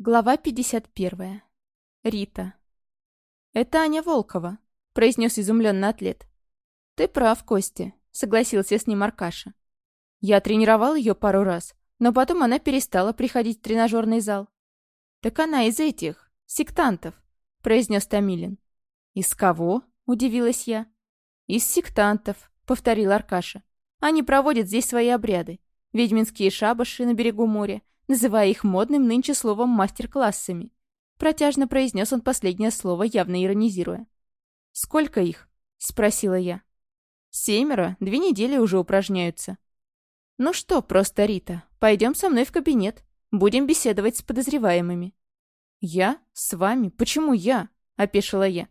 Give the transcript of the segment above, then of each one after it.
Глава 51. Рита. «Это Аня Волкова», — произнес изумленно атлет. «Ты прав, Костя», — согласился с ним Аркаша. «Я тренировал ее пару раз, но потом она перестала приходить в тренажерный зал». «Так она из этих, сектантов», — произнес Томилин. «Из кого?» — удивилась я. «Из сектантов», — повторил Аркаша. «Они проводят здесь свои обряды. Ведьминские шабаши на берегу моря, называя их модным нынче словом мастер-классами. Протяжно произнес он последнее слово, явно иронизируя. «Сколько их?» — спросила я. «Семеро, две недели уже упражняются». «Ну что, просто Рита, пойдем со мной в кабинет. Будем беседовать с подозреваемыми». «Я? С вами? Почему я?» — опешила я.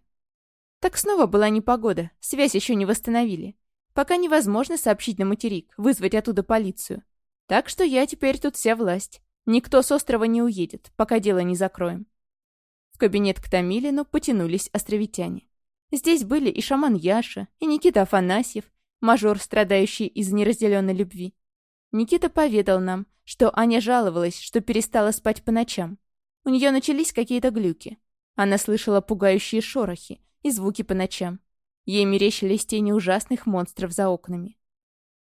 Так снова была непогода, связь еще не восстановили. Пока невозможно сообщить на материк, вызвать оттуда полицию. Так что я теперь тут вся власть. Никто с острова не уедет, пока дело не закроем. В кабинет к Томилину потянулись островитяне. Здесь были и шаман Яша, и Никита Афанасьев, мажор, страдающий из неразделенной любви. Никита поведал нам, что Аня жаловалась, что перестала спать по ночам. У нее начались какие-то глюки. Она слышала пугающие шорохи и звуки по ночам. Ей мерещились тени ужасных монстров за окнами.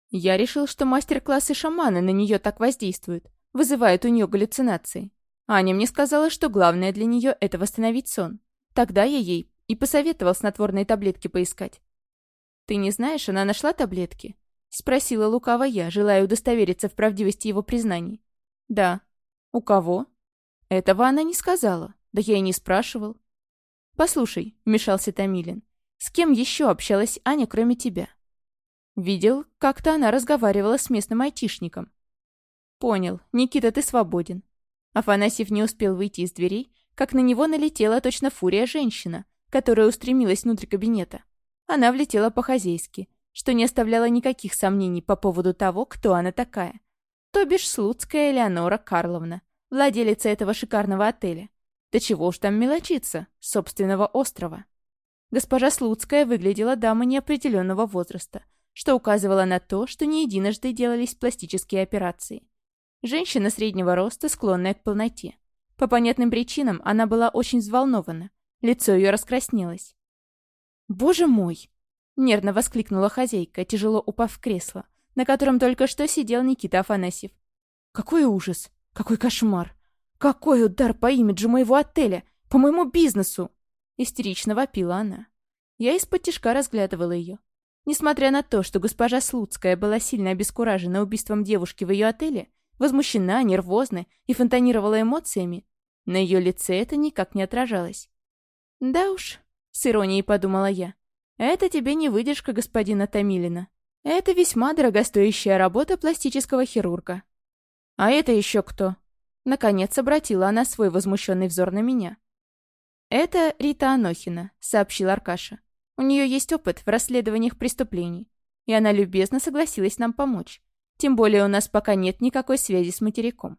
Я решил, что мастер-классы шамана на нее так воздействуют, вызывает у нее галлюцинации. Аня мне сказала, что главное для нее — это восстановить сон. Тогда я ей и посоветовал снотворные таблетки поискать. «Ты не знаешь, она нашла таблетки?» — спросила лукаво я, желая удостовериться в правдивости его признаний. «Да». «У кого?» «Этого она не сказала. Да я и не спрашивал». «Послушай», — вмешался Томилин, — «с кем еще общалась Аня, кроме тебя?» «Видел, как-то она разговаривала с местным айтишником. «Понял. Никита, ты свободен». Афанасьев не успел выйти из дверей, как на него налетела точно фурия женщина, которая устремилась внутрь кабинета. Она влетела по-хозяйски, что не оставляло никаких сомнений по поводу того, кто она такая. То бишь Слуцкая Элеонора Карловна, владелица этого шикарного отеля. Да чего уж там мелочиться, собственного острова. Госпожа Слуцкая выглядела дамой неопределенного возраста, что указывало на то, что не единожды делались пластические операции. Женщина среднего роста, склонная к полноте. По понятным причинам она была очень взволнована. Лицо ее раскраснелось. «Боже мой!» — нервно воскликнула хозяйка, тяжело упав в кресло, на котором только что сидел Никита Афанасьев. «Какой ужас! Какой кошмар! Какой удар по имиджу моего отеля! По моему бизнесу!» Истерично вопила она. Я из-под тишка разглядывала ее. Несмотря на то, что госпожа Слуцкая была сильно обескуражена убийством девушки в ее отеле, возмущена, нервозна и фонтанировала эмоциями, на ее лице это никак не отражалось. «Да уж», — с иронией подумала я, — «это тебе не выдержка господина Томилина. Это весьма дорогостоящая работа пластического хирурга». «А это еще кто?» Наконец обратила она свой возмущенный взор на меня. «Это Рита Анохина», — сообщил Аркаша. «У нее есть опыт в расследованиях преступлений, и она любезно согласилась нам помочь. Тем более у нас пока нет никакой связи с материком.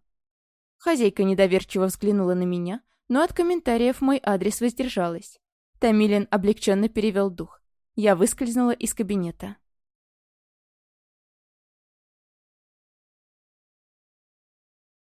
Хозяйка недоверчиво взглянула на меня, но от комментариев мой адрес воздержалась. Тамилин облегченно перевел дух. Я выскользнула из кабинета.